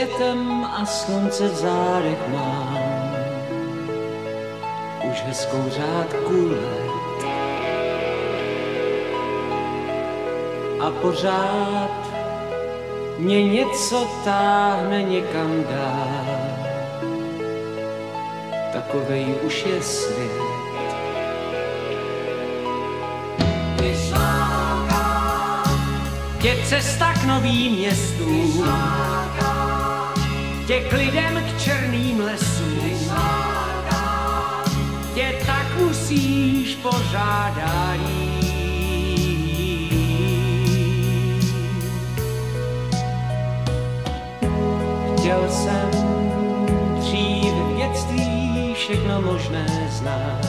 Světem a slunce v zádech mám. Už hezkou řádku let. A pořád mě něco táhne někam dál. Takovej už je svět. Je cesta k novým městům, tě k lidem k černým lesům, tě tak musíš pořádat Chtěl jsem dřív v dětství všechno možné znát,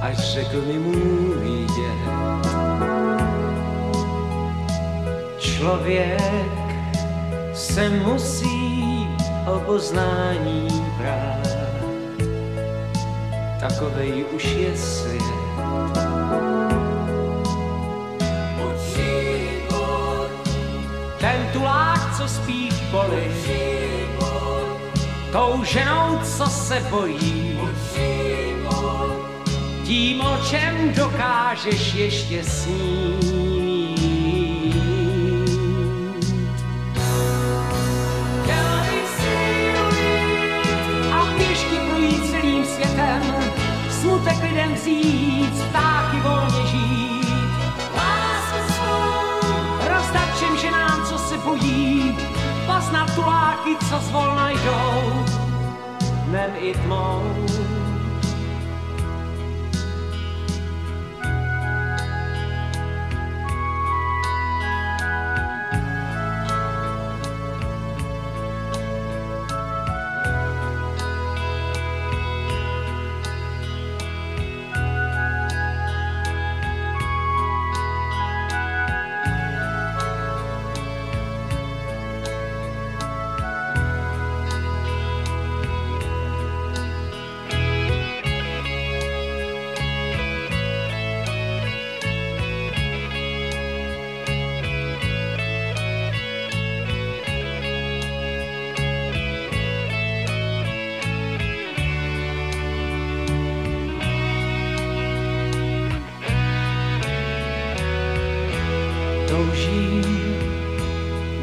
až řekl mi můj děd, Člověk se musí o poznání brát, takovej už je svět. Ten tulák, co spí v poli, tou ženou, co se bojí, tím, o čem dokážeš ještě snít. Vzít, ptáky volně žít. Lásku rozdat všem ženám, co se bojí, poznat tuláky, co zvolna jdou, dnem i tmou. Toužím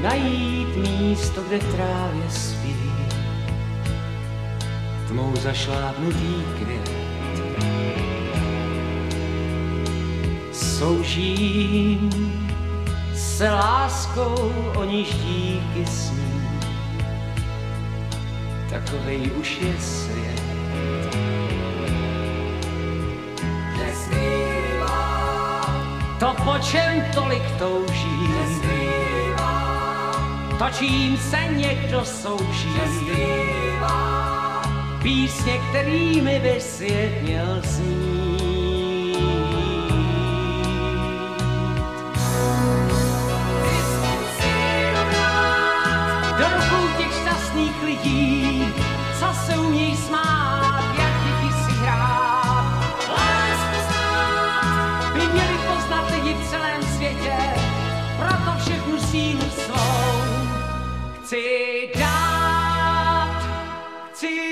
najít místo, kde trávě spí. Tmou zašlápnutý květ. Soužím se láskou, o níž díky sní. Takovej už je svět. To, po čem tolik touží, to, čím se někdo souží, písně, kterými by svět měl znít. Do rukou těch šťastných lidí, co se umějí smát, Take Zitat.